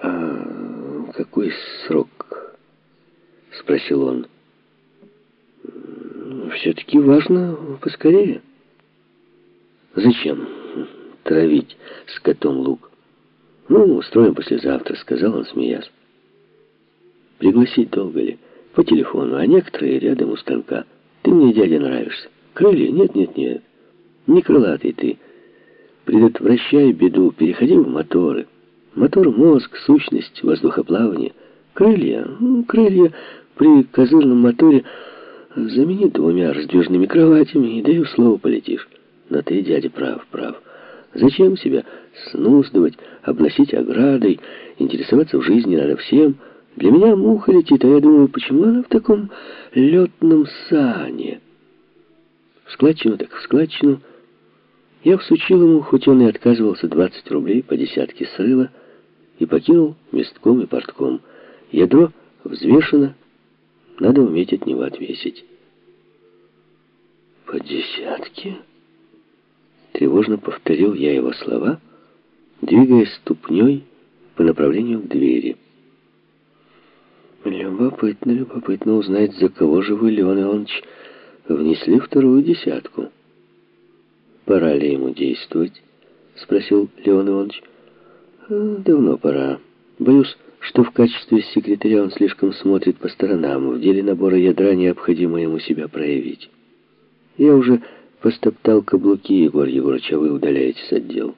«А какой срок?» — спросил он. «Все-таки важно поскорее». «Зачем травить с котом лук?» «Ну, устроим послезавтра», — сказал он, смеясь. «Пригласить долго ли?» «По телефону, а некоторые рядом у станка. Ты мне, дядя, нравишься. Крылья? Нет, нет, нет. Не крылатый ты. Предотвращай беду, переходи в моторы. Мотор, мозг, сущность, воздухоплавание. Крылья? Крылья при козырном моторе замени двумя раздвижными кроватями и даю слово полетишь. Но ты, дядя, прав, прав. Зачем себя снуздывать, обносить оградой, интересоваться в жизни надо всем. Для меня муха летит, а я думаю, почему она в таком летном сане? В складчину так в складчину. Я всучил ему, хоть он и отказывался, 20 рублей по десятке срыла, и покинул местком и портком. Ядро взвешено, надо уметь от него отвесить. «По десятке?» Тревожно повторил я его слова, двигаясь ступней по направлению к двери. Любопытно, любопытно узнать, за кого же вы, Леон Иванович, внесли вторую десятку. Пора ли ему действовать? Спросил Леон Иванович. «А, давно пора. Боюсь, что в качестве секретаря он слишком смотрит по сторонам. В деле набора ядра необходимо ему себя проявить. Я уже постоптал каблуки, Егор Егорович, а вы удаляетесь от дел.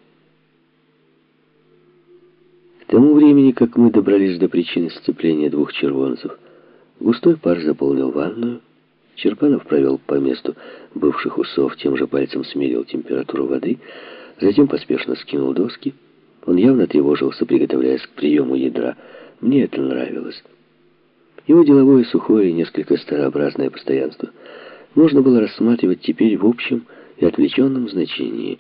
К тому времени, как мы добрались до причины сцепления двух червонцев, густой пар заполнил ванную, Черпанов провел по месту бывших усов, тем же пальцем смерил температуру воды, затем поспешно скинул доски. Он явно тревожился, приготовляясь к приему ядра. Мне это нравилось. Его деловое, сухое и несколько старообразное постоянство — можно было рассматривать теперь в общем и отвлеченном значении.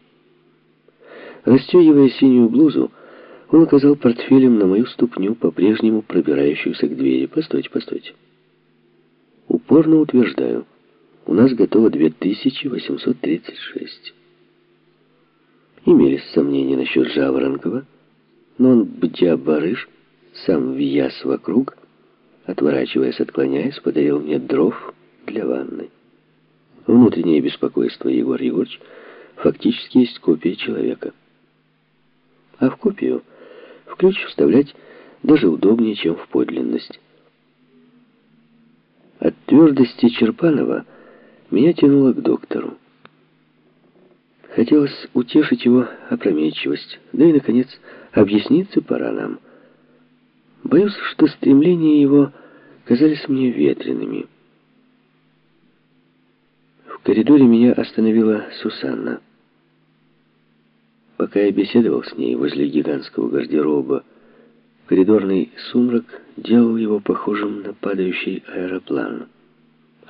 Расстегивая синюю блузу, он указал портфелем на мою ступню, по-прежнему пробирающуюся к двери. «Постойте, постойте. Упорно утверждаю, у нас готово 2836». Имелись сомнения насчет Жаворонкова, но он, бдя барыш, сам вияс вокруг, отворачиваясь, отклоняясь, подарил мне дров для ванны. Внутреннее беспокойство, Егор Егорович, фактически есть копия человека. А в копию в ключ вставлять даже удобнее, чем в подлинность. От твердости Черпанова меня тянуло к доктору. Хотелось утешить его опрометчивость, да и, наконец, объясниться пора нам. Боюсь, что стремления его казались мне ветреными. В коридоре меня остановила Сусанна. Пока я беседовал с ней возле гигантского гардероба, коридорный сумрак делал его похожим на падающий аэроплан.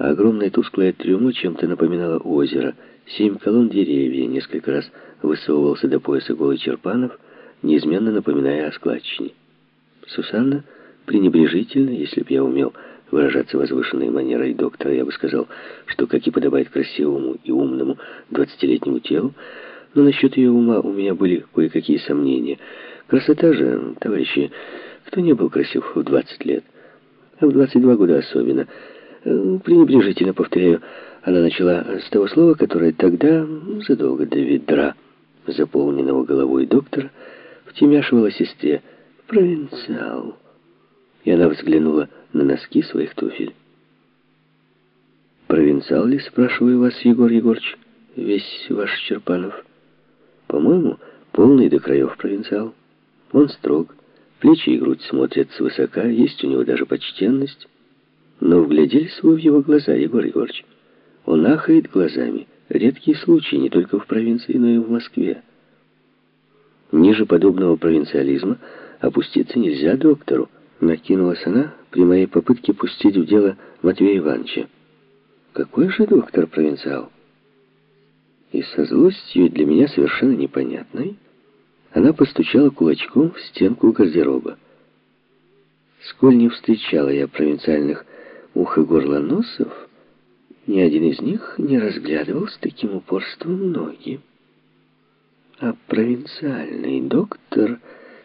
А огромное тусклое трюмо чем-то напоминало озеро. Семь колонн деревья несколько раз высовывался до пояса голый Черпанов, неизменно напоминая о складчине. Сусанна пренебрежительно, если б я умел выражаться возвышенной манерой доктора, я бы сказал, что, как и подобает красивому и умному двадцатилетнему телу, но насчет ее ума у меня были кое-какие сомнения. Красота же, товарищи, кто не был красив в 20 лет, а в 22 года особенно. Э, пренебрежительно повторяю, она начала с того слова, которое тогда, задолго до ведра, заполненного головой доктора, втемяшивала сестре «провинциал». И она взглянула на носки своих туфель. «Провинциал ли, спрашиваю вас, Егор Егорович, весь ваш Черпанов?» «По-моему, полный до краев провинциал. Он строг, плечи и грудь смотрят свысока, есть у него даже почтенность. Но вгляделись вы в его глаза, Егор Егорович. Он ахает глазами. Редкий случай не только в провинции, но и в Москве. Ниже подобного провинциализма опуститься нельзя доктору. Накинулась она при моей попытке пустить в дело Матвея Ивановича. Какой же доктор-провинциал? И со злостью для меня совершенно непонятной, она постучала кулачком в стенку гардероба. Сколь не встречала я провинциальных ухо-горлоносов, ни один из них не разглядывал с таким упорством ноги. А провинциальный доктор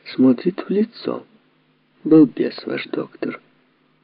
смотрит в лицо — Был бес ваш доктор.